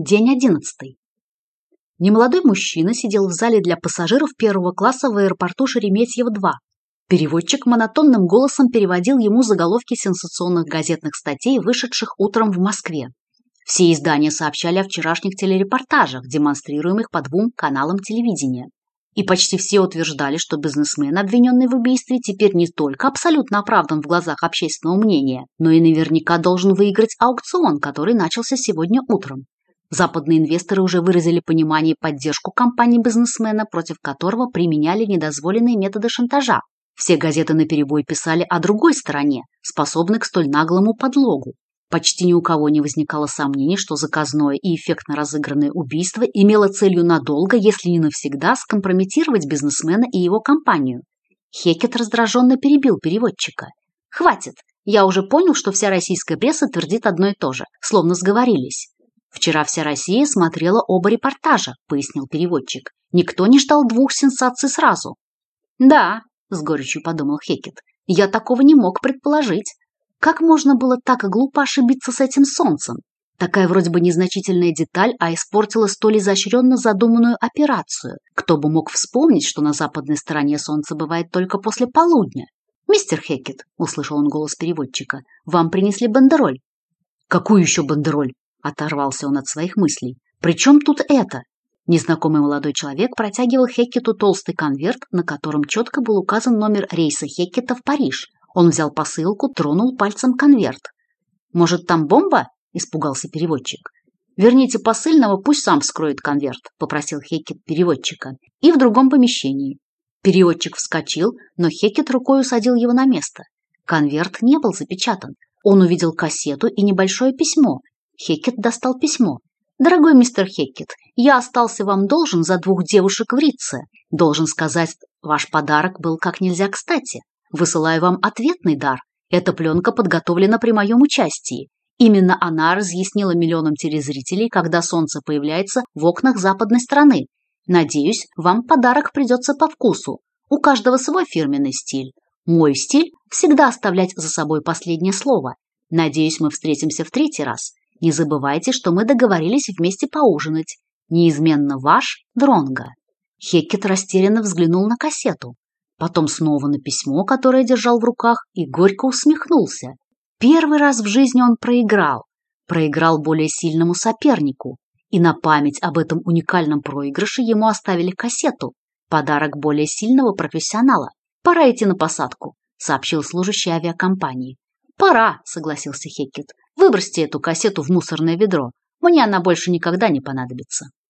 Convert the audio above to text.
День одиннадцатый. Немолодой мужчина сидел в зале для пассажиров первого класса в аэропорту Шереметьев-2. Переводчик монотонным голосом переводил ему заголовки сенсационных газетных статей, вышедших утром в Москве. Все издания сообщали о вчерашних телерепортажах, демонстрируемых по двум каналам телевидения. И почти все утверждали, что бизнесмен, обвиненный в убийстве, теперь не только абсолютно оправдан в глазах общественного мнения, но и наверняка должен выиграть аукцион, который начался сегодня утром. Западные инвесторы уже выразили понимание и поддержку компании бизнесмена, против которого применяли недозволенные методы шантажа. Все газеты наперебой писали о другой стороне, способной к столь наглому подлогу. Почти ни у кого не возникало сомнений, что заказное и эффектно разыгранное убийство имело целью надолго, если не навсегда, скомпрометировать бизнесмена и его компанию. Хекет раздраженно перебил переводчика. «Хватит! Я уже понял, что вся российская пресса твердит одно и то же, словно сговорились. «Вчера вся Россия смотрела оба репортажа», – пояснил переводчик. «Никто не ждал двух сенсаций сразу». «Да», – с горечью подумал Хекет, – «я такого не мог предположить. Как можно было так глупо ошибиться с этим солнцем? Такая вроде бы незначительная деталь, а испортила столь изощренно задуманную операцию. Кто бы мог вспомнить, что на западной стороне солнце бывает только после полудня? «Мистер Хекет», – услышал он голос переводчика, – «вам принесли бандероль». «Какую еще бандероль?» Оторвался он от своих мыслей. «При чем тут это?» Незнакомый молодой человек протягивал Хеккету толстый конверт, на котором четко был указан номер рейса Хеккета в Париж. Он взял посылку, тронул пальцем конверт. «Может, там бомба?» – испугался переводчик. «Верните посыльного, пусть сам вскроет конверт», – попросил Хекет переводчика. «И в другом помещении». Переводчик вскочил, но Хекет рукой усадил его на место. Конверт не был запечатан. Он увидел кассету и небольшое письмо, Хекет достал письмо. «Дорогой мистер Хекет, я остался вам должен за двух девушек в Рице. Должен сказать, ваш подарок был как нельзя кстати. Высылаю вам ответный дар. Эта пленка подготовлена при моем участии. Именно она разъяснила миллионам телезрителей, когда солнце появляется в окнах западной страны. Надеюсь, вам подарок придется по вкусу. У каждого свой фирменный стиль. Мой стиль – всегда оставлять за собой последнее слово. Надеюсь, мы встретимся в третий раз. Не забывайте, что мы договорились вместе поужинать. Неизменно ваш Дронга. Хеккет растерянно взглянул на кассету, потом снова на письмо, которое держал в руках, и горько усмехнулся. Первый раз в жизни он проиграл. Проиграл более сильному сопернику. И на память об этом уникальном проигрыше ему оставили кассету. Подарок более сильного профессионала. «Пора идти на посадку», — сообщил служащий авиакомпании. «Пора», — согласился Хеккет, «Выбросьте эту кассету в мусорное ведро. Мне она больше никогда не понадобится».